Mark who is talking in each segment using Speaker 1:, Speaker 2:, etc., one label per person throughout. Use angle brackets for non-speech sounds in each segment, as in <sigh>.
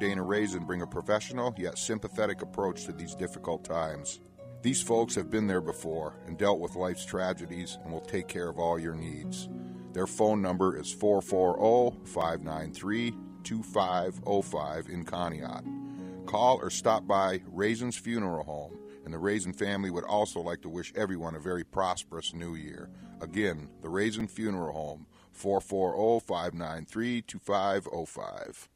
Speaker 1: Dana Raisin bring a professional yet sympathetic approach to these difficult times. These folks have been there before and dealt with life's tragedies and will take care of all your needs. Their phone number is 440 593 2505 in Conneaut. Call or stop by Raisin's Funeral Home, and the Raisin family would also like to wish everyone a very prosperous new year. Again, the Raisin Funeral Home, 440 593 2505.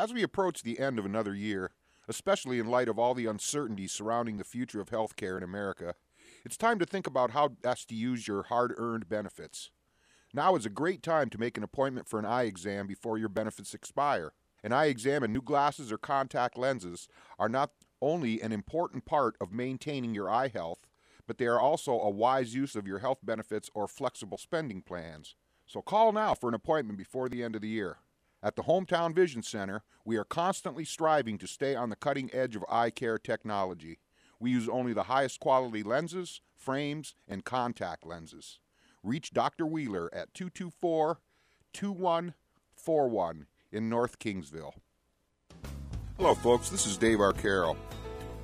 Speaker 1: As we approach the end of another year, especially in light of all the uncertainty surrounding the future of healthcare in America, it's time to think about how best to use your hard earned benefits. Now is a great time to make an appointment for an eye exam before your benefits expire. An eye exam and new glasses or contact lenses are not only an important part of maintaining your eye health, but they are also a wise use of your health benefits or flexible spending plans. So call now for an appointment before the end of the year. At the Hometown Vision Center, we are constantly striving to stay on the cutting edge of eye care technology. We use only the highest quality lenses, frames, and contact lenses. Reach Dr. Wheeler at 224 2141 in North Kingsville. Hello, folks. This is Dave Arcaro.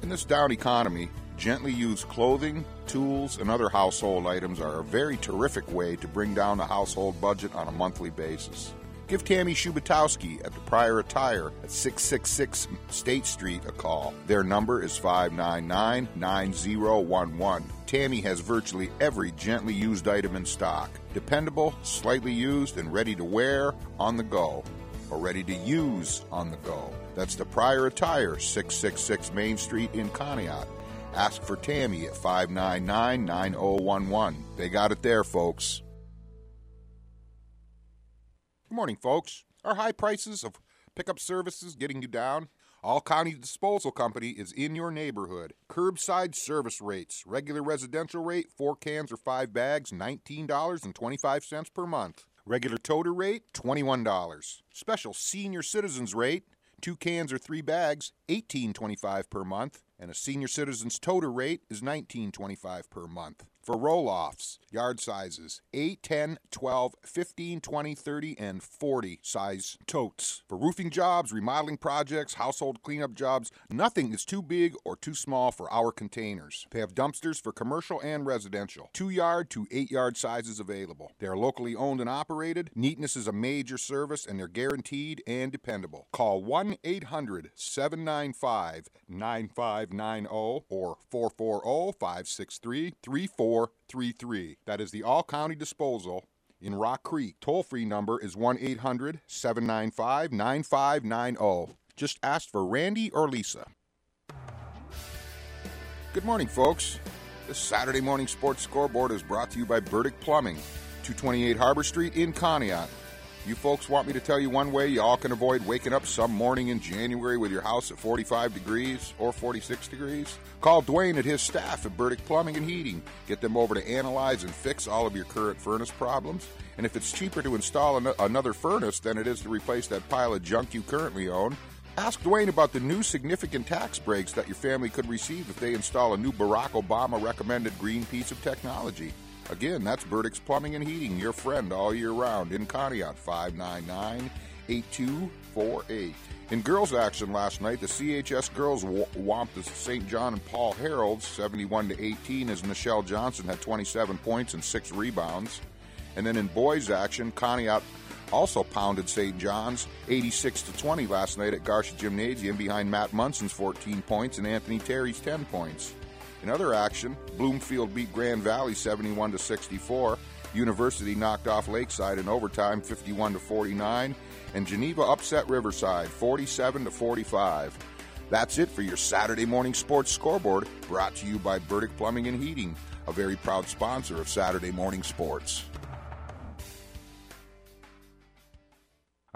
Speaker 1: In this down economy, gently used clothing, tools, and other household items are a very terrific way to bring down the household budget on a monthly basis. Give Tammy Shubatowski at the Prior Attire at 666 State Street a call. Their number is 599 9011. Tammy has virtually every gently used item in stock. Dependable, slightly used, and ready to wear on the go. Or ready to use on the go. That's the Prior Attire, 666 Main Street in Conneaut. Ask for Tammy at 599 9011. They got it there, folks. Good morning, folks. Are high prices of pickup services getting you down? All County Disposal Company is in your neighborhood. Curbside service rates. Regular residential rate, 4 cans or 5 bags, $19.25 per month. Regular toter rate, $21. Special senior citizens rate, 2 cans or 3 bags, $18.25 per month. And a senior citizen's toter rate is $19.25 per month. For roll offs, yard sizes 8, 10, 12, 15, 20, 30, and 40 size totes. For roofing jobs, remodeling projects, household cleanup jobs, nothing is too big or too small for our containers. They have dumpsters for commercial and residential, 2 yard to 8 yard sizes available. They are locally owned and operated. Neatness is a major service and they're guaranteed and dependable. Call 1 800 795 9590 or 440 563 3433. That is the All County Disposal in Rock Creek. Toll free number is 1 800 795 9590. Just ask for Randy or Lisa. Good morning, folks. This Saturday morning sports scoreboard is brought to you by Burdick Plumbing, 228 Harbor Street in Conneaut. You folks want me to tell you one way you all can avoid waking up some morning in January with your house at 45 degrees or 46 degrees? Call Dwayne at his staff at Burdick Plumbing and Heating. Get them over to analyze and fix all of your current furnace problems. And if it's cheaper to install an- another furnace than it is to replace that pile of junk you currently own, ask Dwayne about the new significant tax breaks that your family could receive if they install a new Barack Obama recommended green piece of technology. Again, that's Burdick's Plumbing and Heating, your friend all year round in Conneaut, 599 8248. In girls' action last night, the CHS girls whomped the St. John and Paul Heralds 71 to 18 as Michelle Johnson had 27 points and 6 rebounds. And then in boys' action, Conneaut also pounded St. John's 86 to 20 last night at Garsha Gymnasium behind Matt Munson's 14 points and Anthony Terry's 10 points. In other action, Bloomfield beat Grand Valley 71 to 64. University knocked off Lakeside in overtime 51 to 49, and Geneva upset Riverside 47 to 45. That's it for your Saturday morning sports scoreboard, brought to you by Burdick Plumbing and Heating, a very proud sponsor of Saturday morning sports.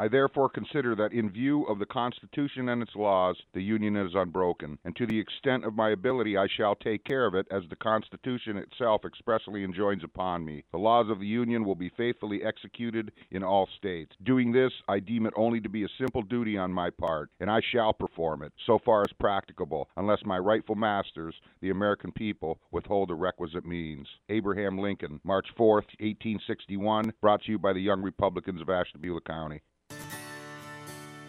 Speaker 1: I therefore consider that in view of the Constitution and its laws, the Union is unbroken, and to the extent of my ability I shall take care of it as the Constitution itself expressly enjoins upon me. The laws of the Union will be faithfully executed in all states. Doing this, I deem it only to be a simple duty on my part, and I shall perform it, so far as practicable, unless my rightful masters, the American people, withhold the requisite means. Abraham Lincoln, March 4th, 1861, brought to you by the Young Republicans of Ashtabula County.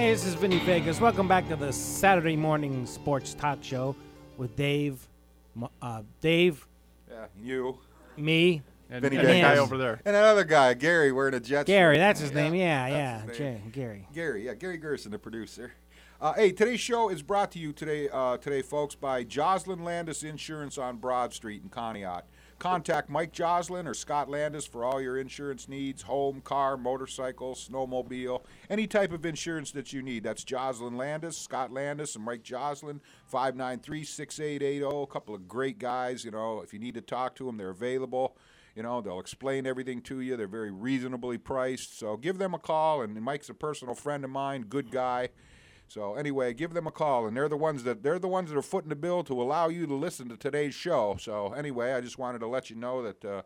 Speaker 2: Hey, this is Vinny Vegas. Welcome back to the Saturday morning sports talk show with Dave, uh, Dave,
Speaker 1: Yeah, you.
Speaker 2: me,
Speaker 3: And,
Speaker 1: Vinny
Speaker 3: and
Speaker 2: Vegas.
Speaker 3: that guy over there.
Speaker 1: And another guy, Gary, wearing a Jets.
Speaker 2: Gary.
Speaker 1: shirt.
Speaker 2: That's his name. Yeah,
Speaker 1: that's
Speaker 2: yeah,
Speaker 1: his
Speaker 2: Jay. Gary.
Speaker 1: Gary, yeah, Gary Gerson, the producer. Uh, hey, today's show is brought to you today, uh, today, folks, by Joslin Landis Insurance on Broad Street in Conneaut. Contact Mike Joslin or Scott Landis for all your insurance needs: home, car, motorcycle, snowmobile, any type of insurance that you need. That's Joslin Landis, Scott Landis, and Mike Joslin. 593-6880. A couple of great guys. You know, if you need to talk to them, they're available. You know, they'll explain everything to you. They're very reasonably priced. So give them a call. And Mike's a personal friend of mine, good guy. So anyway, give them a call, and they're the ones that they're the ones that are footing the bill to allow you to listen to today's show. So anyway, I just wanted to let you know that uh,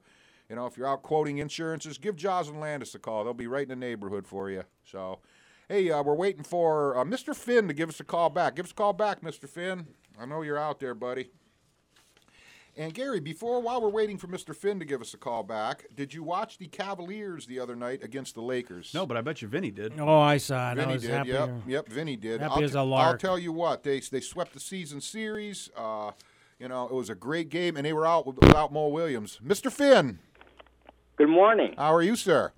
Speaker 1: you know if you're out quoting insurances, give Joslin Landis a call. They'll be right in the neighborhood for you. So, hey, uh, we're waiting for uh, Mr. Finn to give us a call back. Give us a call back, Mr. Finn. I know you're out there, buddy. And Gary, before while we're waiting for Mr. Finn to give us a call back, did you watch the Cavaliers the other night against the Lakers?
Speaker 3: No, but I bet you Vinny did.
Speaker 2: Oh, I saw it. I was
Speaker 1: did.
Speaker 2: happy.
Speaker 1: Yep, yep. Vinny did.
Speaker 2: Happy
Speaker 1: I'll,
Speaker 2: as
Speaker 1: t-
Speaker 2: a
Speaker 1: I'll tell you what. They they swept the season series. Uh, you know, it was a great game, and they were out without Mo Williams. Mr. Finn,
Speaker 4: Good morning.
Speaker 1: how are you, sir?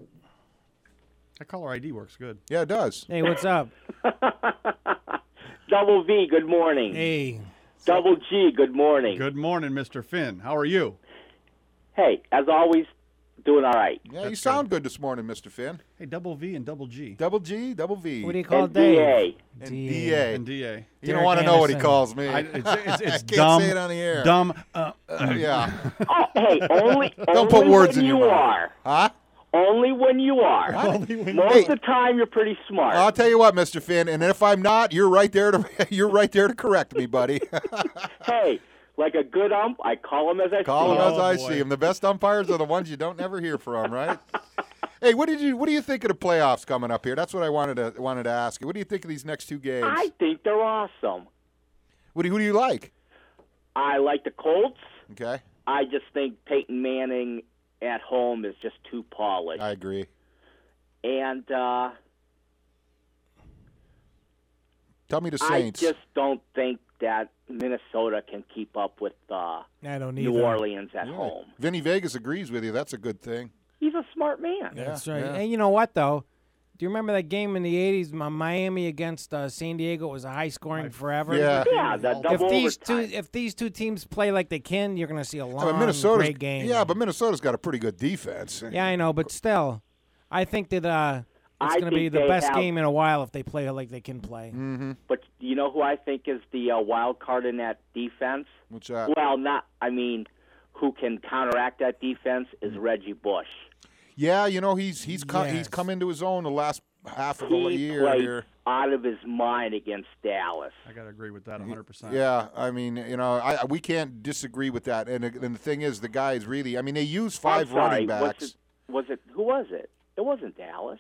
Speaker 3: That caller ID works good.
Speaker 1: Yeah, it does.
Speaker 2: Hey, what's up? <laughs>
Speaker 4: Double V, good morning.
Speaker 2: hey,
Speaker 4: Double G, good morning.
Speaker 3: Good morning, Mr. Finn. How are you?
Speaker 4: Hey, as always, doing all right.
Speaker 1: Yeah, you sound good this morning, Mr. Finn.
Speaker 3: Hey, double V and double G.
Speaker 1: Double G, double V,
Speaker 2: what do you call
Speaker 4: And
Speaker 2: Dave?
Speaker 4: DA.
Speaker 1: and
Speaker 2: D-
Speaker 1: DA.
Speaker 3: And DA.
Speaker 1: You don't want to know what he calls me.
Speaker 3: I, it's it's, <laughs> it's
Speaker 1: I can't
Speaker 3: dumb.
Speaker 1: say it on the air.
Speaker 3: Dumb. Uh,
Speaker 1: Uh, yeah. <laughs>
Speaker 4: Oh, hey, only,
Speaker 1: Don't
Speaker 4: only
Speaker 1: put words
Speaker 4: when
Speaker 1: in your
Speaker 4: you
Speaker 1: mouth.
Speaker 4: are.
Speaker 1: Huh?
Speaker 4: Only when you are.
Speaker 3: Only when-
Speaker 4: Most of the time, you're pretty smart.
Speaker 1: I'll tell you what, Mr. Finn, and if I'm not, you're right there to <laughs> you're right there to correct me, buddy. <laughs>
Speaker 4: hey, like a good ump, I call him as I
Speaker 1: Call
Speaker 4: see
Speaker 1: them
Speaker 4: him.
Speaker 1: as I oh,
Speaker 3: boy.
Speaker 1: see them. The best umpires are the ones you don't never hear from, right? <laughs> hey, what did you what do you think of the playoffs coming up here? That's what I wanted to wanted to ask you. What do you think of these next two games?
Speaker 4: I think they're awesome.
Speaker 1: What do who do you like?
Speaker 4: I like the Colts.
Speaker 1: Okay,
Speaker 4: I just think Peyton Manning at home is just too polished.
Speaker 1: I agree.
Speaker 4: and uh,
Speaker 1: Tell me the Saints.
Speaker 4: I just don't think that Minnesota can keep up with uh,
Speaker 2: I don't
Speaker 4: New. Orleans at
Speaker 1: Yeah.
Speaker 4: home.
Speaker 1: Vinny Vegas agrees with you. That's a good thing.
Speaker 4: He's a smart man.
Speaker 2: That's right.
Speaker 1: yeah.
Speaker 2: And you know what though? Do you remember that game in the '80s, Miami against uh, San Diego? It was a high scoring forever.
Speaker 1: Yeah.
Speaker 4: Yeah, the
Speaker 3: If
Speaker 4: double
Speaker 2: If these two, if these two teams play like they can, you're going to see a
Speaker 1: Yeah,
Speaker 2: long,
Speaker 1: but Minnesota's
Speaker 2: great game.
Speaker 1: yeah, but Minnesota's got a pretty good defense.
Speaker 2: yeah, I know, but still, I think that uh, it's going to be the best
Speaker 4: have-
Speaker 2: game in a while if they play like they can play.
Speaker 1: Mm-hmm.
Speaker 4: But you know who I think is the uh, wild card in that defense?
Speaker 1: Which uh,
Speaker 4: Well, not. I mean, who can counteract that defense is
Speaker 1: Mm.
Speaker 4: Reggie Bush.
Speaker 1: Yeah, you know he's he's co- he's come into his own the last half of the
Speaker 4: He
Speaker 1: year here.
Speaker 4: out of his mind against Dallas.
Speaker 3: I got to agree with that 100%.
Speaker 1: Yeah, I mean, you know, I, we can't disagree with that. And, and the thing is, the guy is really. I mean, they use five
Speaker 4: I'm sorry,
Speaker 1: running backs.
Speaker 4: Was it, was it? Who was it? It wasn't Dallas.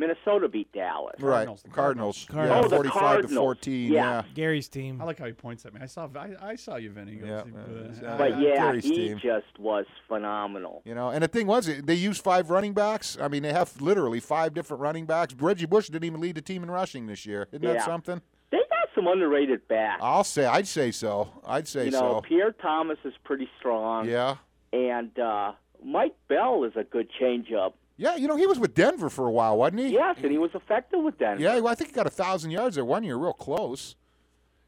Speaker 4: Minnesota beat Dallas.
Speaker 1: Right,
Speaker 3: Cardinals,
Speaker 1: Cardinals.
Speaker 2: Cardinals.
Speaker 1: Yeah,
Speaker 4: Oh, the
Speaker 1: forty-five to
Speaker 4: Cardinals.
Speaker 1: fourteen.
Speaker 4: Yeah.
Speaker 2: Gary's team.
Speaker 3: I like how he points at me. I saw I, I saw you, Vinny. He
Speaker 1: Yeah,
Speaker 3: uh,
Speaker 4: But yeah,
Speaker 1: Gary's
Speaker 4: he
Speaker 1: team.
Speaker 4: just was phenomenal.
Speaker 1: You know, and the thing was, they use five running backs. I mean, they have literally five different running backs. Reggie Bush didn't even lead the team in rushing this year. Isn't that
Speaker 4: Yeah.
Speaker 1: something?
Speaker 4: They got some underrated backs.
Speaker 1: I'll say, I'd say so. I'd say
Speaker 4: you know,
Speaker 1: so.
Speaker 4: Pierre Thomas is pretty strong.
Speaker 1: Yeah,
Speaker 4: And uh, Mike Bell is a good changeup.
Speaker 1: Yeah. You know, he was with Denver for a while, wasn't he?
Speaker 4: Yes, and he was effective with Denver.
Speaker 1: Yeah, well, I think he got a thousand yards there one year, real close.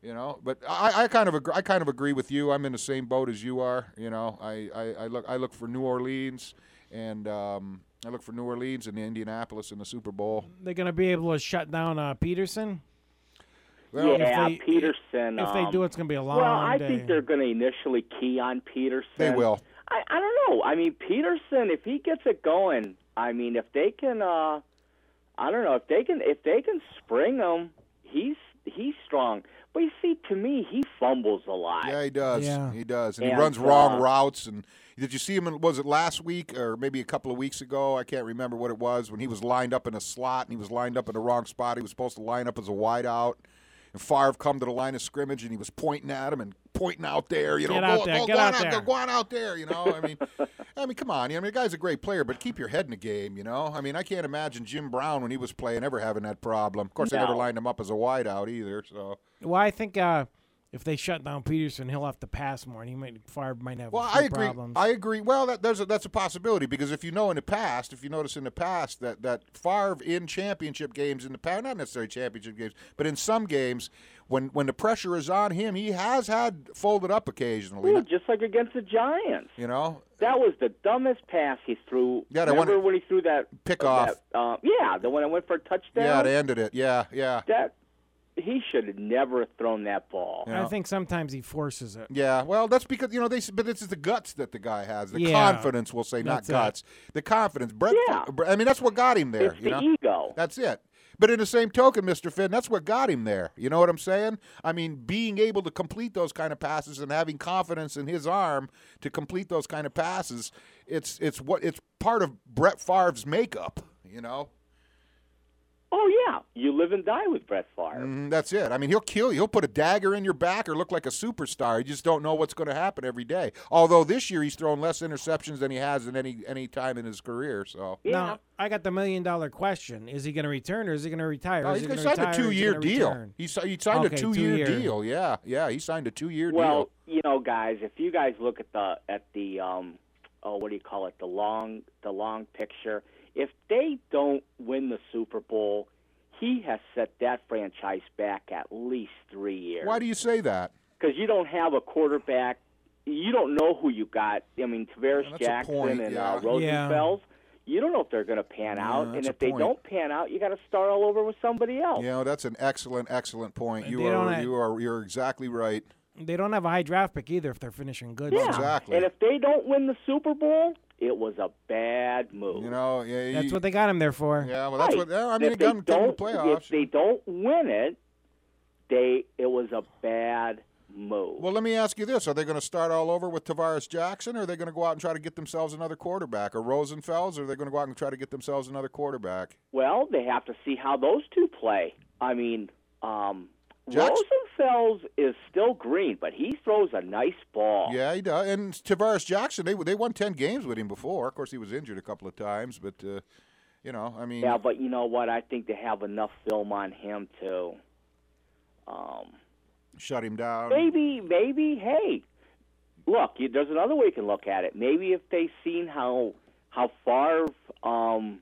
Speaker 1: You know, but I, I kind of agree, I kind of agree with you. I'm in the same boat as you are. You know, I, I, I look I look for New Orleans and um, I look for New Orleans and Indianapolis in the Super Bowl.
Speaker 2: They're going to be able to shut down uh, Peterson.
Speaker 1: Well,
Speaker 4: yeah,
Speaker 2: they-
Speaker 4: Peterson.
Speaker 2: If they
Speaker 4: um,
Speaker 2: do, it's going to be a long
Speaker 4: well, I
Speaker 2: day.
Speaker 4: think they're going to initially key on Peterson.
Speaker 1: They will.
Speaker 4: I, I don't know. I mean, Peterson, if he gets it going, I mean, if they can, uh, I don't know if they can, if they can spring him, he's he's strong. But you see, to me, he fumbles a lot.
Speaker 1: Yeah, he does.
Speaker 2: Yeah.
Speaker 1: He does, and, he
Speaker 4: And,
Speaker 1: runs wrong
Speaker 4: uh,
Speaker 1: routes. And did you see him? In, was it last week or maybe a couple of weeks ago? I can't remember what it was when he was lined up in a slot and he was lined up in the wrong spot. He was supposed to line up as a wideout. And Favre come to the line of scrimmage and he was pointing at him and pointing out there. You know,
Speaker 2: Get
Speaker 1: go,
Speaker 2: out there,
Speaker 1: go,
Speaker 2: get
Speaker 1: go
Speaker 2: out
Speaker 1: on
Speaker 2: there.
Speaker 1: go on out there. You know, I mean, <laughs> I mean, come on. I mean, the guy's a great player, but keep your head in the game. You know, I mean, I can't imagine Jim Brown when he was playing ever having that problem. Of course, they never lined him up as a wideout either. So.
Speaker 2: Well, I think uh, if they shut down Peterson, he'll have to pass more, and he might Favre might have.
Speaker 1: Well, I agree.
Speaker 2: Problems.
Speaker 1: I agree. Well, that, there's a, that's a possibility because if you know in the past, if you notice in the past that that Favre in championship games in the past, not necessarily championship games, but in some games, when when the pressure is on him, he has had folded up occasionally.
Speaker 4: Ooh, just like against the Giants.
Speaker 1: You know,
Speaker 4: That was the dumbest pass he threw.
Speaker 1: Yeah, the one-
Speaker 4: Remember when he threw that
Speaker 1: Pick
Speaker 4: uh,
Speaker 1: off.
Speaker 4: That, uh, yeah, the one that went for a touchdown.
Speaker 1: yeah, they ended it. Yeah, yeah,
Speaker 4: that he should have never thrown that ball.
Speaker 1: Yeah.
Speaker 2: I think sometimes he forces it.
Speaker 1: yeah. Well, that's because you know they. s- But it's the guts that the guy has. The
Speaker 2: Yeah.
Speaker 1: confidence, we'll say, not
Speaker 2: That's it.
Speaker 1: guts. The confidence. Brett.
Speaker 4: Yeah.
Speaker 1: I mean, that's what got him there.
Speaker 4: It's
Speaker 1: you
Speaker 4: the
Speaker 1: know?
Speaker 4: ego.
Speaker 1: That's it. But in the same token, Mr. Finn, that's what got him there. You know what I'm saying? I mean, being able to complete those kind of passes and having confidence in his arm to complete those kind of passes, it's it's what it's part of Brett Favre's makeup. You know,
Speaker 4: Oh yeah, you live and die with Brett Favre.
Speaker 1: Mm, that's it. I mean, he'll kill you. He'll put a dagger in your back or look like a superstar. You just don't know what's going to happen every day. Although this year he's thrown less interceptions than he has in any any time in his career. So.
Speaker 4: Yeah.
Speaker 2: Now, I got the million dollar question: Is he going to return or is he going to retire?
Speaker 1: No,
Speaker 2: is
Speaker 1: he's
Speaker 2: he
Speaker 1: gonna
Speaker 2: gonna
Speaker 1: signed a
Speaker 2: retire or
Speaker 1: two-year deal. He, he signed
Speaker 2: Okay,
Speaker 1: a two-year
Speaker 2: two-year.
Speaker 1: deal. Yeah, yeah, he signed a two-year
Speaker 4: Well,
Speaker 1: deal.
Speaker 4: Well, you know, guys, if you guys look at the at the um, oh, what do you call it? The long the long picture. If they don't win the Super Bowl, he has set that franchise back at least three years.
Speaker 1: Why do you say that?
Speaker 4: Because you don't have a quarterback. You don't know who you got. I mean, Tarvaris
Speaker 1: Yeah,
Speaker 4: Jackson
Speaker 1: point,
Speaker 4: and
Speaker 1: yeah.
Speaker 4: uh, Rosenfels. You don't know if they're going to pan out, and if they don't pan out, you got to start all over with somebody else.
Speaker 1: You know, that's an excellent, excellent point. You are,
Speaker 2: have-
Speaker 1: you are, you're exactly right.
Speaker 2: They don't have a high draft pick either if they're finishing good.
Speaker 4: Yeah.
Speaker 2: so-
Speaker 1: Exactly.
Speaker 4: And if they don't win the Super Bowl, it was a bad move.
Speaker 1: You know, yeah,
Speaker 2: That's what they got him there for.
Speaker 1: Yeah, well, that's
Speaker 4: Right.
Speaker 1: what. Yeah, I mean,
Speaker 4: if
Speaker 1: it got
Speaker 4: they
Speaker 1: them to the
Speaker 4: don't,
Speaker 1: playoffs.
Speaker 4: if they don't win it, they it was a bad move.
Speaker 1: Well, let me ask you this: Are they going to start all over with Tarvaris Jackson, or are they going to go out and try to get themselves another quarterback, or Rosenfels, or are they going to go out and try to get themselves another quarterback?
Speaker 4: Well, they have to see how those two play. I mean, um,
Speaker 1: Jackson-
Speaker 4: Rosenfels is still green, but he throws a nice ball.
Speaker 1: Yeah, he does. And Tarvaris Jackson, they they won ten games with him before. Of course, he was injured a couple of times, but uh, you know, I mean,
Speaker 4: Yeah, but you know what? I think they have enough film on him to. Um,
Speaker 1: shut him down.
Speaker 4: maybe, maybe, hey, look, you, there's another way you can look at it. Maybe if they've seen how how Favre um,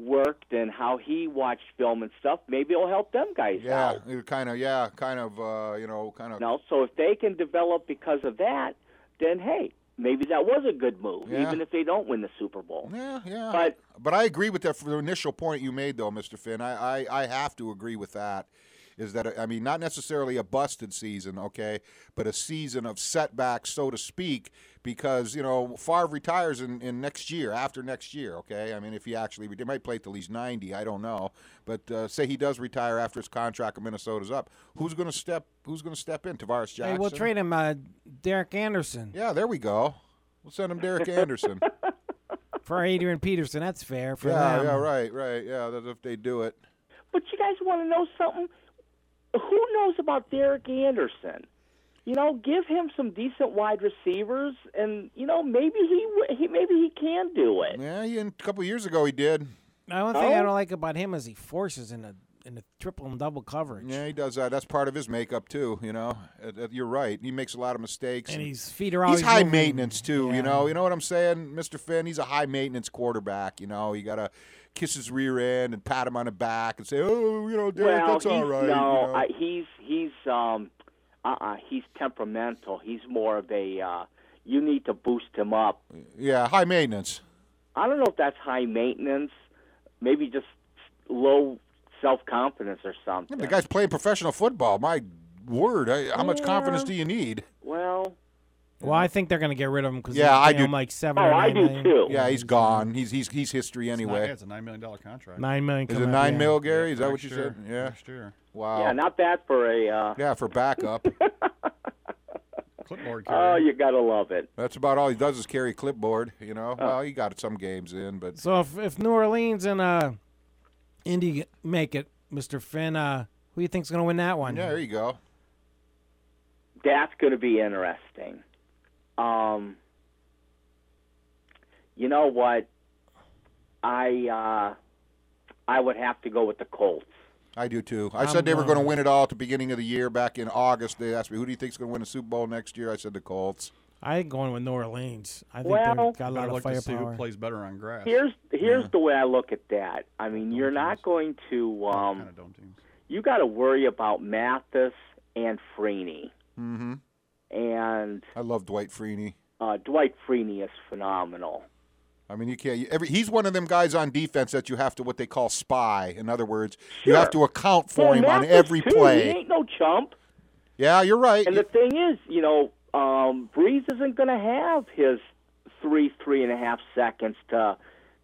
Speaker 4: worked and how he watched film and stuff, maybe it'll help them guys
Speaker 1: Yeah,
Speaker 4: out.
Speaker 1: kind of. Yeah, kind of. Uh, you know, kind of.
Speaker 4: No, so if they can develop because of that, then hey, maybe that was a good move,
Speaker 1: Yeah.
Speaker 4: even if they don't win the Super Bowl.
Speaker 1: Yeah, yeah.
Speaker 4: But-
Speaker 1: but I agree with that for the initial point you made, though, Mr. Finn. I, I, I have to agree with that. Is that I mean not necessarily a busted season, okay, but a season of setbacks, so to speak, because you know Favre retires in, in next year, after next year, okay. I mean if he actually they might play till he's ninety, I don't know, but uh, say he does retire after his contract in Minnesota's up, who's going to step Who's going to step in? Tarvaris Jackson.
Speaker 2: Hey, we'll trade him, uh, Derek Anderson,
Speaker 1: Yeah, there we go. We'll send him Derek <laughs> Anderson.
Speaker 2: for Adrian Peterson. That's fair for
Speaker 1: yeah,
Speaker 2: them.
Speaker 1: yeah, right, right. Yeah, that's if they do it.
Speaker 4: But you guys want to know something? Who knows about Derek Anderson? You know, give him some decent wide receivers, and you know maybe he he maybe he can do it.
Speaker 1: Yeah, he, a couple years ago he did.
Speaker 2: The only thing I
Speaker 4: Oh.
Speaker 2: don't like about him is he forces in a in a triple and double coverage.
Speaker 1: Yeah, he does that. That's part of his makeup too. You know, Uh, uh, you're right. He makes a lot of mistakes.
Speaker 2: And
Speaker 1: and
Speaker 2: his feet are always
Speaker 1: he's high
Speaker 2: moving.
Speaker 1: maintenance too.
Speaker 2: Yeah.
Speaker 1: You know, you know what I'm saying, Mr. Finn. He's a high maintenance quarterback. You know, you gotta kiss his rear end and pat him on the back and say, "Oh, you know, Derek,
Speaker 4: well,
Speaker 1: that's all right."
Speaker 4: no,
Speaker 1: you know?
Speaker 4: I, he's he's um, uh, uh he's temperamental. He's more of a uh, you need to boost him up.
Speaker 1: yeah, high maintenance.
Speaker 4: I don't know if that's high maintenance, maybe just low self confidence or something.
Speaker 1: The guy's playing professional football. My word, I, how much confidence do you need?
Speaker 4: Well,
Speaker 2: Well, I think they're going to get rid of him because
Speaker 1: Yeah, I
Speaker 2: him
Speaker 1: do.
Speaker 2: like seven
Speaker 4: oh,
Speaker 2: or
Speaker 4: I
Speaker 2: nine
Speaker 4: do
Speaker 2: million.
Speaker 4: too.
Speaker 1: Yeah, he's gone. He's he's he's history
Speaker 3: It's not-
Speaker 1: anyway.
Speaker 3: yeah, it's a $9 million contract.
Speaker 2: Nine million.
Speaker 1: Is it
Speaker 2: coming up,
Speaker 1: nine
Speaker 2: yeah.
Speaker 1: mil, Gary? Is that what you
Speaker 3: year.
Speaker 1: said? Yeah.
Speaker 3: Next year.
Speaker 1: Wow.
Speaker 4: Yeah, not bad for a. Uh,
Speaker 1: Yeah, for backup. <laughs>
Speaker 3: Clipboard
Speaker 4: oh, you gotta love it.
Speaker 1: That's about all he does is carry clipboard. You know. Well, he got some games in, but
Speaker 2: So if, if New Orleans and uh, Indy make it, Mr. Finn, uh, who do you think's going to win that one?
Speaker 1: yeah, there you go.
Speaker 4: That's going to be interesting. Um, you know what? I uh, I would have to go with the Colts.
Speaker 1: I do too. I
Speaker 2: I'm
Speaker 1: said they were
Speaker 2: going-
Speaker 1: going to win it all at the beginning of the year. Back in August, they asked me, "Who do you think's going to win the Super Bowl next year?" I said the Colts.
Speaker 2: I ain't going with New Orleans. I think
Speaker 4: Well-
Speaker 2: they've got a lot
Speaker 3: Better
Speaker 2: of
Speaker 3: look to see who plays better on grass.
Speaker 4: Here's here's the way I look at that. I mean, you're not going to um,
Speaker 3: kind of
Speaker 4: you got to worry about Mathis and Freeney,
Speaker 1: Mm-hmm.
Speaker 4: And
Speaker 1: I love Dwight Freeney.
Speaker 4: uh, Dwight Freeney is phenomenal.
Speaker 1: I mean, you can't. You, every, he's one of them guys on defense that you have to what they call spy. In other words, you have to account for
Speaker 4: Well,
Speaker 1: him on every
Speaker 4: too.
Speaker 1: play.
Speaker 4: He ain't no chump.
Speaker 1: Yeah, you're right.
Speaker 4: And the thing is, you know, um, Brees isn't going to have his three, three and a half seconds to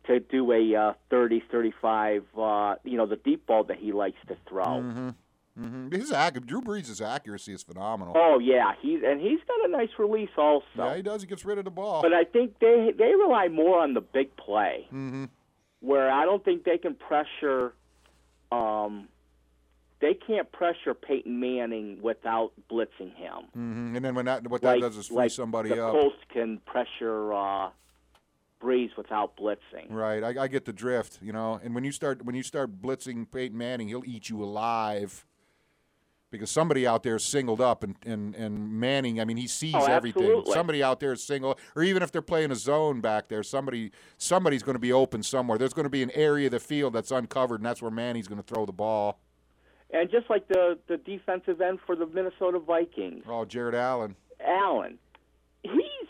Speaker 4: to do a uh, 30, 35, uh, you know, the deep ball that he likes to throw.
Speaker 1: Hmm His ac- Drew Brees' accuracy is phenomenal.
Speaker 4: Oh yeah, he's and he's got a nice release also.
Speaker 1: yeah, he does. He gets rid of the ball.
Speaker 4: But I think they they rely more on the big play,
Speaker 1: hmm
Speaker 4: where I don't think they can pressure. Um, they can't pressure Peyton Manning without blitzing him.
Speaker 1: hmm And then when that what that
Speaker 4: like,
Speaker 1: does is free
Speaker 4: like
Speaker 1: somebody
Speaker 4: the
Speaker 1: up.
Speaker 4: Colts can pressure uh, Brees without blitzing.
Speaker 1: Right, I, I get the drift, you know. And when you start when you start blitzing Peyton Manning, he'll eat you alive. Because somebody out there is singled up, and, and, and Manning, I mean, he sees
Speaker 4: Oh,
Speaker 1: everything. Somebody out there is single, or even if they're playing a zone back there, somebody somebody's going to be open somewhere. There's going to be an area of the field that's uncovered, and that's where Manning's going to throw the ball.
Speaker 4: And just like the the defensive end for the Minnesota Vikings,
Speaker 1: Oh, Jared Allen,
Speaker 4: Allen, he's.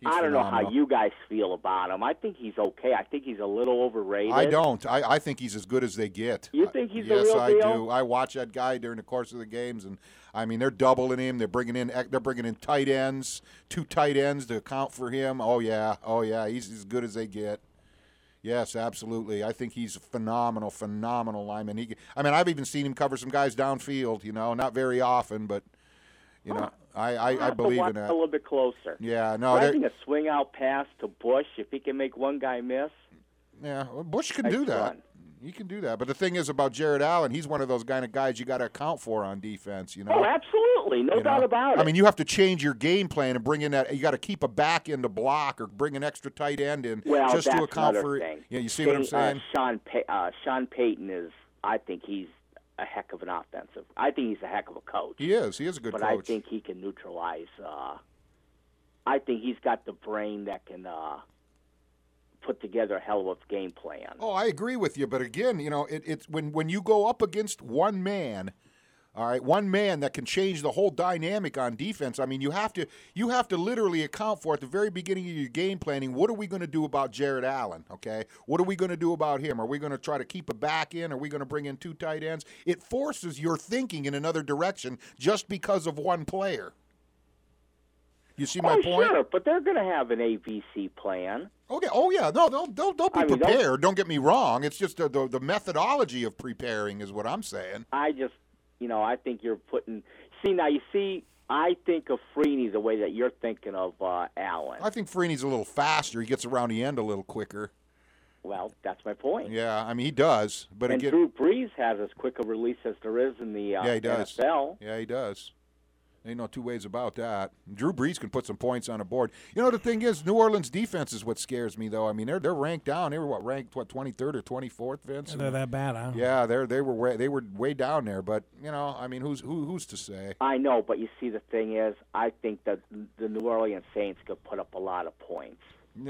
Speaker 1: He's
Speaker 4: I don't know how you guys feel about him. I think he's okay. I think he's a little overrated.
Speaker 1: I don't. I, I think he's as good as they get.
Speaker 4: You think he's the
Speaker 1: yes, I
Speaker 4: deal?
Speaker 1: do. I watch that guy during the course of the games, and I mean they're doubling him. They're bringing in they're bringing in tight ends, two tight ends to account for him. Oh yeah, oh yeah, he's as good as they get. Yes, absolutely. I think he's a phenomenal, phenomenal lineman. He, I mean, I've even seen him cover some guys downfield. You know, not very often, but you know, I I,
Speaker 4: to
Speaker 1: believe in
Speaker 4: A little bit closer.
Speaker 1: Yeah, no,
Speaker 4: I think a swing out pass to Bush, if he can make one guy miss,
Speaker 1: Yeah, well, Bush can do that.
Speaker 4: run.
Speaker 1: He can do that. But the thing is about Jared Allen, he's one of those kind of guys you got to account for on defense. You know.
Speaker 4: oh, absolutely, no
Speaker 1: You know?
Speaker 4: doubt about it.
Speaker 1: I mean, you have to change your game plan and bring in that. You got to keep a back end to block or bring an extra tight end in
Speaker 4: well,
Speaker 1: just to account for.
Speaker 4: thing.
Speaker 1: Yeah, you see what I'm
Speaker 4: uh,
Speaker 1: saying?
Speaker 4: Sean Pay- uh, Sean Payton is. I think he's a heck of an offensive. I think he's a heck of a coach.
Speaker 1: he is. He is a good
Speaker 4: but
Speaker 1: coach.
Speaker 4: But I think he can neutralize. Uh, I think he's got the brain that can uh, put together a hell of a game plan.
Speaker 1: Oh, I agree with you, but again, you know, it, it's when when you go up against one man, all right, one man that can change the whole dynamic on defense. I mean, you have to you have to literally account for at the very beginning of your game planning. What are we going to do about Jared Allen? Okay, what are we going to do about him? Are we going to try to keep a back in? Are we going to bring in two tight ends? It forces your thinking in another direction just because of one player. You see my
Speaker 4: oh,
Speaker 1: point?
Speaker 4: sure, but they're going to have an ABC plan.
Speaker 1: Okay. Oh yeah. No, they'll they'll, they'll be
Speaker 4: I mean, don't-
Speaker 1: prepared. Don't get me wrong. It's just the, the the methodology of preparing is what I'm saying.
Speaker 4: I just, you know, I think you're putting. See now, you see, I think of Freeney the way that you're thinking of uh, Allen.
Speaker 1: I think Freeney's a little faster. He gets around the end a little quicker.
Speaker 4: well, that's my point.
Speaker 1: Yeah, I mean he does. But
Speaker 4: and
Speaker 1: again,
Speaker 4: Drew Brees has as quick a release as there is in the uh,
Speaker 1: Yeah, he does.
Speaker 4: NFL.
Speaker 1: yeah, he does. Ain't no two ways about that. Drew Brees can put some points on the board. You know the thing is, New Orleans defense is what scares me though. I mean they're they're ranked down. They were what ranked what 23rd or 24th, Vince.
Speaker 2: They're that bad, huh?
Speaker 1: yeah, they're they were way, they were way down there. But you know, I mean, who's who, who's to say?
Speaker 4: I know, but you see, the thing is, I think that the New Orleans Saints could put up a lot of points,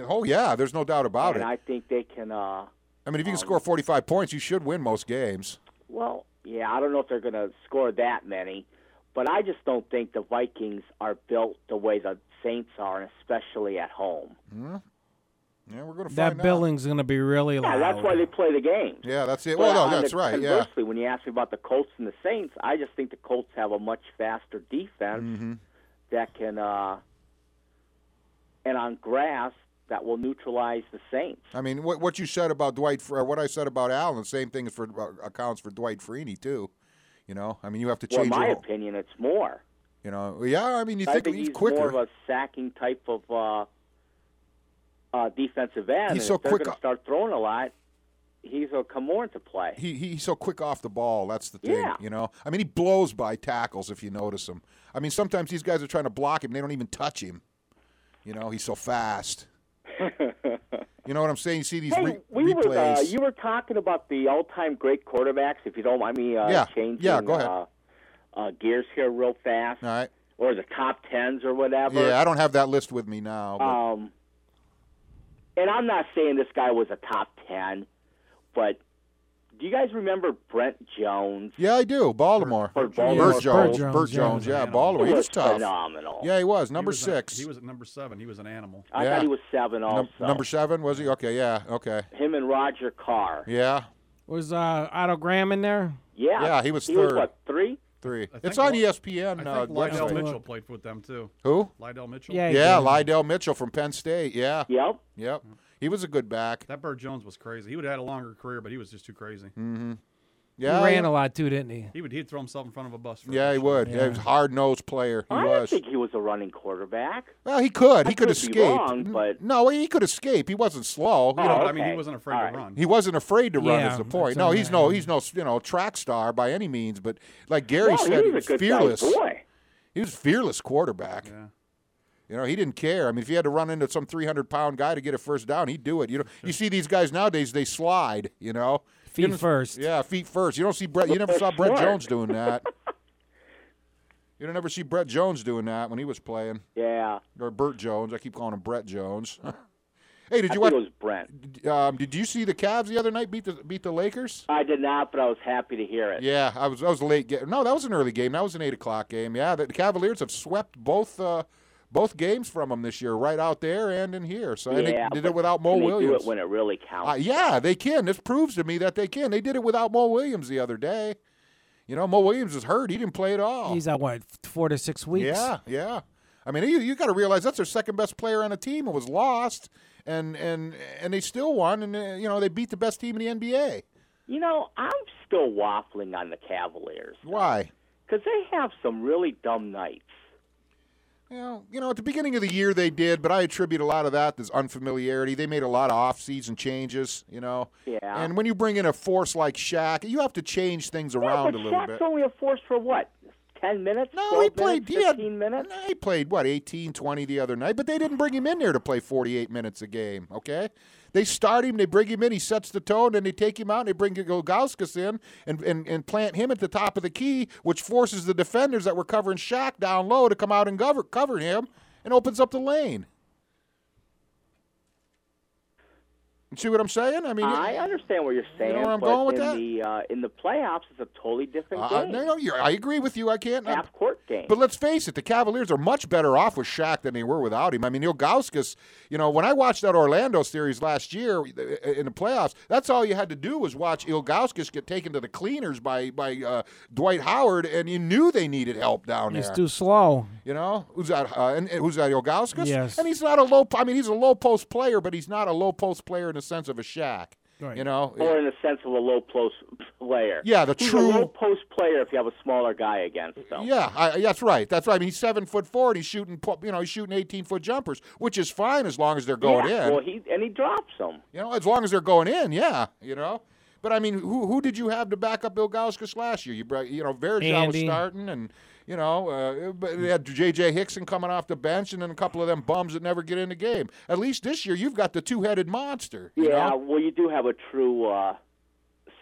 Speaker 1: Oh yeah, there's no doubt about
Speaker 4: and
Speaker 1: it.
Speaker 4: And I think they can. uh
Speaker 1: I mean, if you can
Speaker 4: um,
Speaker 1: score 45 points, you should win most games.
Speaker 4: Well, yeah, I don't know if they're going to score that many, but I just don't think the Vikings are built the way the Saints are, and especially at home.
Speaker 1: Yeah, we're going to
Speaker 2: that
Speaker 1: find out.
Speaker 2: building's going to be really
Speaker 4: Yeah,
Speaker 2: loud.
Speaker 4: that's why they play the games.
Speaker 1: Yeah, that's it.
Speaker 4: But
Speaker 1: Well, no, that's
Speaker 4: the-
Speaker 1: right. Yeah.
Speaker 4: Conversely, when you ask me about the Colts and the Saints, I just think the Colts have a much faster defense
Speaker 1: Mm-hmm.
Speaker 4: that can, uh, and on grass that will neutralize the Saints.
Speaker 1: I mean, what what you said about Dwight, Fre- what I said about Allen, the same thing for uh, accounts for Dwight Freeney too. You know, I mean, you have to
Speaker 4: Well, in
Speaker 1: change
Speaker 4: my
Speaker 1: your.
Speaker 4: opinion, it's more.
Speaker 1: You know, yeah. I mean, you
Speaker 4: I
Speaker 1: think,
Speaker 4: think
Speaker 1: he's
Speaker 4: he's
Speaker 1: quicker.
Speaker 4: more of a sacking type of uh, uh, defensive end.
Speaker 1: He's
Speaker 4: and
Speaker 1: so
Speaker 4: if they're
Speaker 1: quick
Speaker 4: going to start throwing a lot, he's will come more into play.
Speaker 1: he, he he's so quick off the ball. That's the thing.
Speaker 4: Yeah.
Speaker 1: You know, I mean, he blows by tackles if you notice him. I mean, sometimes these guys are trying to block him, they don't even touch him. You know, he's so fast. You know what I'm saying? You see these
Speaker 4: Hey,
Speaker 1: re-
Speaker 4: we were uh, you were talking about the all-time great quarterbacks. If you don't mind me uh,
Speaker 1: Yeah.
Speaker 4: changing
Speaker 1: Yeah, go ahead.
Speaker 4: Uh, uh, gears here real fast,
Speaker 1: All right.
Speaker 4: or the top tens or whatever.
Speaker 1: Yeah, I don't have that list with me now. But
Speaker 4: Um, and I'm not saying this guy was a top ten, but do you guys remember Brent Jones?
Speaker 1: yeah, I do. Baltimore.
Speaker 4: For
Speaker 1: Bert
Speaker 4: Baltimore
Speaker 1: Jones.
Speaker 2: Bert
Speaker 1: Bert
Speaker 2: Jones,
Speaker 1: Jones.
Speaker 2: yeah.
Speaker 1: Yeah, Baltimore.
Speaker 4: He
Speaker 1: He
Speaker 4: was
Speaker 1: was tough.
Speaker 4: phenomenal.
Speaker 1: Yeah, he was
Speaker 3: He
Speaker 1: number
Speaker 3: was a-
Speaker 1: six.
Speaker 3: he was at number seven. He was an animal.
Speaker 4: I
Speaker 1: Yeah.
Speaker 4: thought he was seven
Speaker 1: Num-
Speaker 4: also.
Speaker 1: number seven was he? Okay, yeah, okay,
Speaker 4: Him and Roger Carr.
Speaker 1: yeah,
Speaker 2: Was uh, Otto Graham in there?
Speaker 4: Yeah.
Speaker 1: Yeah, he was
Speaker 4: He was
Speaker 1: third.
Speaker 4: what three?
Speaker 1: three. It's on
Speaker 3: Li-
Speaker 1: ESPN.
Speaker 3: I
Speaker 1: uh,
Speaker 3: Lydell
Speaker 1: website.
Speaker 3: Mitchell played with them too.
Speaker 1: Who?
Speaker 3: Lydell Mitchell.
Speaker 2: Yeah,
Speaker 1: Yeah,
Speaker 2: did.
Speaker 1: Lydell Mitchell from Penn State. Yeah,
Speaker 4: Yep.
Speaker 1: yep. He was a good back.
Speaker 3: That Bert Jones was crazy. He would have had a longer career, but he was just too crazy. Mm-hmm.
Speaker 1: Yeah,
Speaker 2: he ran a lot too, didn't he?
Speaker 3: He would he'd throw himself in front of a bus. For a
Speaker 1: Yeah, he would. Yeah, he was a hard nosed player. He
Speaker 4: I
Speaker 1: was.
Speaker 4: didn't think he was a running quarterback.
Speaker 1: Well, he could.
Speaker 4: I
Speaker 1: He could
Speaker 4: could be
Speaker 1: escape.
Speaker 4: wrong, but-
Speaker 1: no, he could escape. He wasn't slow. You
Speaker 4: Oh,
Speaker 1: know,
Speaker 3: But I mean, he wasn't afraid
Speaker 4: All
Speaker 3: to
Speaker 4: right.
Speaker 3: run.
Speaker 1: he wasn't afraid to run.
Speaker 2: Yeah,
Speaker 1: is the point? No, he's no, he's no, you know, track star by any means. But like Gary
Speaker 4: no,
Speaker 1: said,
Speaker 4: he
Speaker 1: he
Speaker 4: was
Speaker 1: was
Speaker 4: a good
Speaker 1: fearless.
Speaker 4: boy.
Speaker 1: He was fearless quarterback.
Speaker 3: yeah.
Speaker 1: You know, he didn't care. I mean, if he had to run into some 300 pound guy to get a first down, he'd do it. You know, you see these guys nowadays, they slide. You know,
Speaker 2: Feet
Speaker 1: You
Speaker 2: first.
Speaker 1: Yeah, feet first. You don't see Brett. You never saw Brett Jones doing that. you don't ever see Brett Jones doing that when he was playing,
Speaker 4: Yeah.
Speaker 1: or Bert Jones. I keep calling him Brett Jones. <laughs> hey, did
Speaker 4: I
Speaker 1: you
Speaker 4: think
Speaker 1: watch?
Speaker 4: it was Brent.
Speaker 1: Um, did you see the Cavs the other night beat the beat the Lakers?
Speaker 4: I did not, but I was happy to hear it.
Speaker 1: Yeah, I was. I was late. Game. No, that was an early game. That was an eight o'clock game. Yeah, the, the Cavaliers have swept both uh, both games from them this year, right out there and in here. So and they did it without Mo
Speaker 4: and they
Speaker 1: Williams.
Speaker 4: do it when it really counts.
Speaker 1: Uh, yeah, they can. This proves to me that they can. They did it without Mo Williams the other day. You know, Mo Williams is hurt. He didn't play at all.
Speaker 2: He's out what four to six weeks.
Speaker 1: Yeah, yeah. I mean, you you got to realize that's their second best player on the team and was lost, and and and they still won, and uh, you know they beat the best team in the NBA.
Speaker 4: You know, I'm still waffling on the Cavaliers
Speaker 1: Why?
Speaker 4: because they have some really dumb nights.
Speaker 1: You know, you know, at the beginning of the year they did, but I attribute a lot of that to unfamiliarity. They made a lot of off-season changes, you know.
Speaker 4: Yeah.
Speaker 1: And when you bring in a force like Shaq, you have to change things
Speaker 4: Yeah,
Speaker 1: around
Speaker 4: but
Speaker 1: a little
Speaker 4: Shaq's
Speaker 1: bit.
Speaker 4: only a force for what? Ten minutes?
Speaker 1: No, he played.
Speaker 4: Minutes,
Speaker 1: He had,
Speaker 4: minutes?
Speaker 1: He played what 18, 20 the other night, but they didn't bring him in there to play forty-eight minutes a game. Okay, they start him, they bring him in, he sets the tone, then they take him out, and they bring Ilgauskas in and, and and plant him at the top of the key, which forces the defenders that were covering Shaq down low to come out and cover cover him, and opens up the lane. You see what I'm saying? I mean,
Speaker 4: I understand what you're saying,
Speaker 1: know where I'm
Speaker 4: but
Speaker 1: going with
Speaker 4: in
Speaker 1: that?
Speaker 4: the uh, in the playoffs, it's a totally different
Speaker 1: uh,
Speaker 4: game.
Speaker 1: no, no, I agree with you. I can't.
Speaker 4: Half court game.
Speaker 1: But let's face it, the Cavaliers are much better off with Shaq than they were without him. I mean, Ilgauskas, you know, when I watched that Orlando series last year uh, in the playoffs, that's all you had to do was watch Ilgauskas get taken to the cleaners by by uh, Dwight Howard, and you knew they needed help down
Speaker 2: He's
Speaker 1: there.
Speaker 2: He's too slow.
Speaker 1: you know, who's that? Uh, and, and who's that? Ilgauskas.
Speaker 2: Yes.
Speaker 1: And he's not a low. I mean, he's a low post player, but he's not a low post player in the sense of a Shaq.
Speaker 2: Right.
Speaker 1: You know.
Speaker 4: or in the sense of a low post player.
Speaker 1: Yeah, the
Speaker 4: He's
Speaker 1: true-
Speaker 4: a low post player if you have a smaller guy against him.
Speaker 1: Yeah, I, that's right. That's right. I mean, he's seven foot four, and he's shooting, you know, he's shooting eighteen foot jumpers, which is fine as long as they're going
Speaker 4: yeah,
Speaker 1: in.
Speaker 4: Well, he and he drops them.
Speaker 1: You know, as long as they're going in, yeah. You know, but I mean, who who did you have to back up Ilgauskas last year? You brought, you know, Varejao was starting, and you know, uh, they had J.J. Hickson coming off the bench, and then a couple of them bums that never get in the game. At least this year, you've got the two headed monster. You
Speaker 4: Yeah,
Speaker 1: know?
Speaker 4: well, you do have a true uh,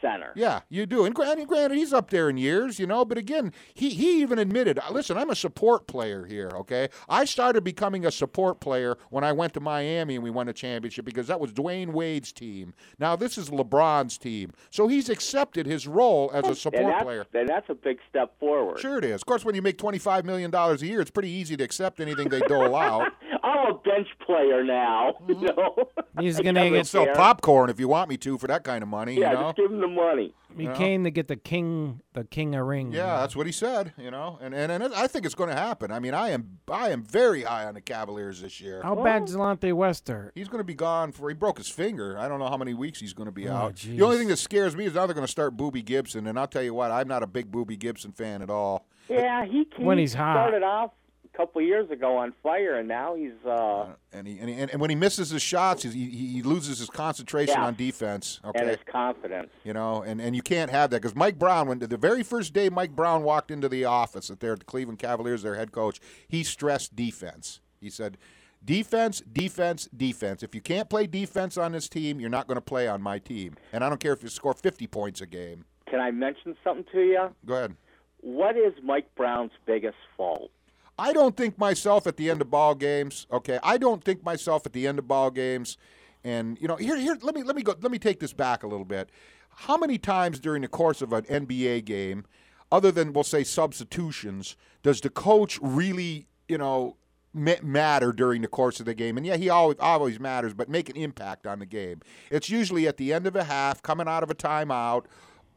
Speaker 4: center.
Speaker 1: Yeah, you do. And granted, granted, he's up there in years, you know. But again, he he even admitted, uh, listen, I'm a support player here. Okay, I started becoming a support player when I went to Miami and we won a championship because that was Dwyane Wade's team. Now this is LeBron's team, so he's accepted his role as a support
Speaker 4: that's,
Speaker 1: player.
Speaker 4: And that's a big step forward.
Speaker 1: Sure, it is. Of course, when you make twenty five million dollars a year, it's pretty easy to accept anything they dole out. <laughs>
Speaker 4: I'm a bench player now. <laughs> You mm-hmm. know,
Speaker 2: He's <laughs> gonna get-
Speaker 1: Sell
Speaker 4: care.
Speaker 1: popcorn if you want me to for that kind of money.
Speaker 4: Yeah,
Speaker 1: you know?
Speaker 4: just give him the money.
Speaker 2: He
Speaker 1: know?
Speaker 2: came to get the king, the king of ring.
Speaker 1: Yeah, that's what he said. You know, and and, and it, I think it's going to happen. I mean, I am I am very high on the Cavaliers this year.
Speaker 2: How bad's Delonte Wester?
Speaker 1: He's going to be gone for. He broke his finger. I don't know how many weeks he's going to be
Speaker 2: Oh,
Speaker 1: out.
Speaker 2: jeez.
Speaker 1: The only thing that scares me is now they're going to start Boobie Gibson, and I'll tell you what, I'm not a big Boobie Gibson fan at all.
Speaker 4: Yeah, he came,
Speaker 2: When he's hot.
Speaker 4: started off a couple years ago on fire, and now he's uh,
Speaker 1: And he and, he, and, and when he misses his shots, he he loses his concentration
Speaker 4: Yeah.
Speaker 1: on defense.
Speaker 4: and
Speaker 1: Okay.
Speaker 4: his confidence.
Speaker 1: You know, and, and you can't have that because Mike Brown, when the very first day Mike Brown walked into the office at their the Cleveland Cavaliers, their head coach, he stressed defense. He said, "Defense, defense, defense. If you can't play defense on this team, you're not going to play on my team. And I don't care if you score 50 points a game.
Speaker 4: Can I mention something to you?
Speaker 1: Go ahead.
Speaker 4: What is Mike Brown's biggest fault?
Speaker 1: I don't think myself at the end of ball games. Okay, I don't think myself at the end of ball games. And you know, here, here, let me let me go. Let me take this back a little bit. How many times during the course of an NBA game, other than we'll say substitutions, does the coach really, you know, ma- matter during the course of the game? And yeah, he always always matters, but make an impact on the game. It's usually at the end of a half, coming out of a timeout,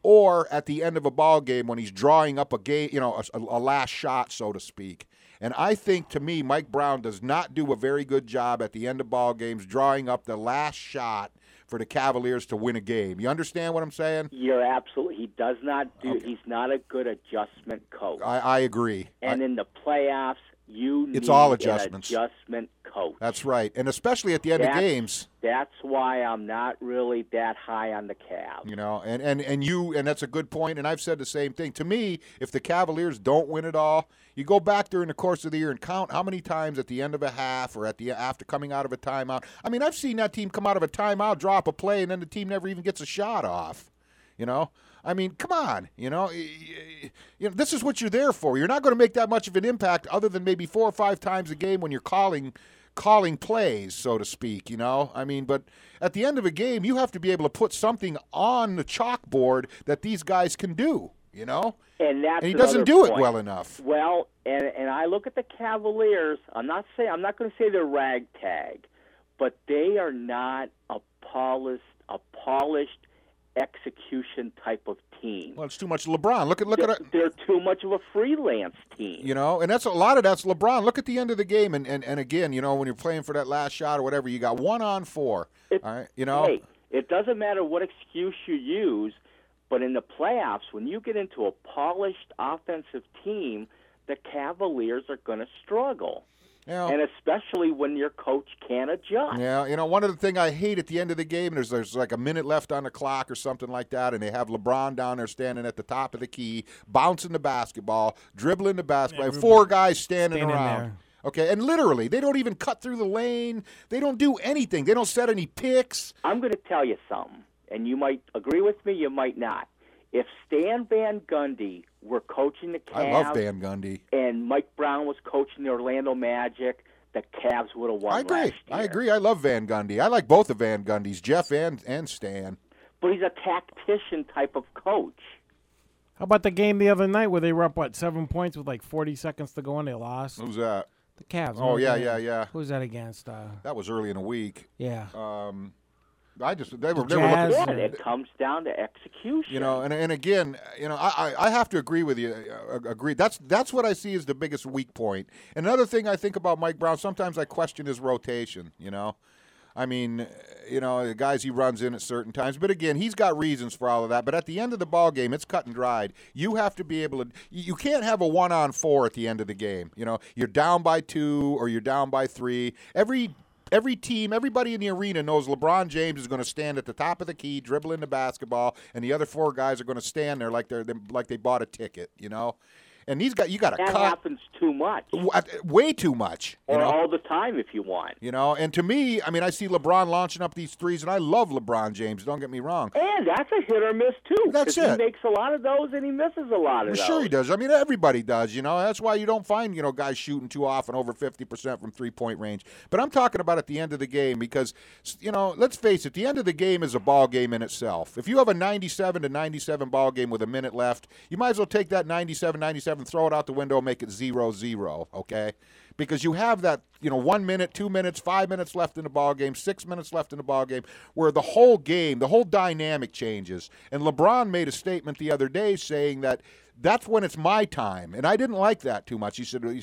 Speaker 1: or at the end of a ball game when he's drawing up a game, you know, a, a last shot, so to speak. And I think to me, Mike Brown does not do a very good job at the end of ball games drawing up the last shot for the Cavaliers to win a game. You understand what I'm saying?
Speaker 4: You're absolutely. He does not do. He's not a good adjustment coach.
Speaker 1: I, I agree.
Speaker 4: and
Speaker 1: I-
Speaker 4: in the playoffs, you
Speaker 1: It's all
Speaker 4: an
Speaker 1: adjustments.
Speaker 4: adjustment coach.
Speaker 1: that's right. And especially at the end of games,
Speaker 4: That's why I'm not really that high on the Cavs.
Speaker 1: you know, and, and, and you, and that's a good point. point, and I've said the same thing. To me, if the Cavaliers don't win it all, you go back during the course of the year and count how many times at the end of a half or at the after coming out of a timeout. I mean, I've seen that team come out of a timeout, drop a play, and then the team never even gets a shot off. You know, I mean, come on. You know, you know, this is what you're there for. You're not going to make that much of an impact, other than maybe four or five times a game when you're calling calling plays, so to speak. You know, I mean, but at the end of a game, you have to be able to put something on the chalkboard that these guys can do. You know,
Speaker 4: And that's
Speaker 1: and he doesn't do it well enough.
Speaker 4: Well, and and I look at the Cavaliers. I'm not saying I'm not going to say they're ragtag, but they are not a polished a polished execution type of team.
Speaker 1: Well, it's too much LeBron. Look at look
Speaker 4: they're,
Speaker 1: at it.
Speaker 4: they're too much of a freelance team.
Speaker 1: You know, and that's a lot of that's LeBron. Look at the end of the game, and, and, and again, you know, when you're playing for that last shot or whatever, you got one on four.
Speaker 4: It-
Speaker 1: all right, you know,
Speaker 4: Hey, it doesn't matter what excuse you use, but in the playoffs, when you get into a polished offensive team, the Cavaliers are going to struggle,
Speaker 1: you
Speaker 4: and especially when your coach can't adjust.
Speaker 1: Yeah, you know, one of the thing I hate at the end of the game, there's there's like a minute left on the clock or something like that, and they have LeBron down there standing at the top of the key, bouncing the basketball, dribbling the basketball, four guys standing,
Speaker 2: standing
Speaker 1: around.
Speaker 2: there.
Speaker 1: Okay, and literally, they don't even cut through the lane. They don't do anything. They don't set any picks.
Speaker 4: I'm going to tell you something, and you might agree with me, you might not. If Stan Van Gundy were coaching the Cavs
Speaker 1: I love Van Gundy.
Speaker 4: and Mike Brown was coaching the Orlando Magic, the Cavs would have won
Speaker 1: I agree.
Speaker 4: last
Speaker 1: I agree. I love Van Gundy. I like both the Van Gundys, Jeff and and Stan.
Speaker 4: But he's a tactician type of coach.
Speaker 2: How about the game the other night where they were up what seven points with like 40 seconds to go and they lost?
Speaker 1: Who's that?
Speaker 2: The Cavs.
Speaker 1: Oh,
Speaker 2: remember
Speaker 1: yeah, yeah, yeah.
Speaker 2: Who's that against? Uh,
Speaker 1: That was early in the week.
Speaker 2: yeah.
Speaker 1: Um, I just they were
Speaker 2: The
Speaker 1: they were looking.
Speaker 2: Jazz
Speaker 4: Yeah, it comes down to execution.
Speaker 1: You know, and and again, you know, I I, I have to agree with you. Uh, agree. That's that's what I see as the biggest weak point. Another thing I think about Mike Brown. Sometimes I question his rotation. You know, I mean, you know, the guys he runs in at certain times. But again, he's got reasons for all of that. But at the end of the ball game, it's cut and dried. You have to be able to. You can't have a one on four at the end of the game. You know, you're down by two or you're down by three. Every Every team, everybody in the arena knows LeBron James is going to stand at the top of the key, dribbling the basketball, and the other four guys are going to stand there like they're like they bought a ticket, you know. And these guys, you got to
Speaker 4: that
Speaker 1: cut
Speaker 4: happens too much,
Speaker 1: uh, way too much, you
Speaker 4: or
Speaker 1: know.
Speaker 4: all the time if you want.
Speaker 1: You know, and to me, I mean, I see LeBron launching up these threes, and I love LeBron James. Don't get me wrong.
Speaker 4: And that's a hit or miss too.
Speaker 1: That's it.
Speaker 4: He makes a lot of those, and he misses a lot of
Speaker 1: Well,
Speaker 4: those.
Speaker 1: sure he does. I mean, everybody does. You know, that's why you don't find you know guys shooting too often over fifty percent from three point range. But I'm talking about at the end of the game because you know, let's face it, the end of the game is a ball game in itself. If you have a 97 to 97 ball game with a minute left, you might as well take that 97-97 seven, throw it out the window, make it zero zero. Okay, because you have that you know one minute, two minutes, five minutes left in the ball game, six minutes left in the ball game, where the whole game, the whole dynamic changes. And LeBron made a statement the other day saying that that's when it's my time, and I didn't like that too much. He said,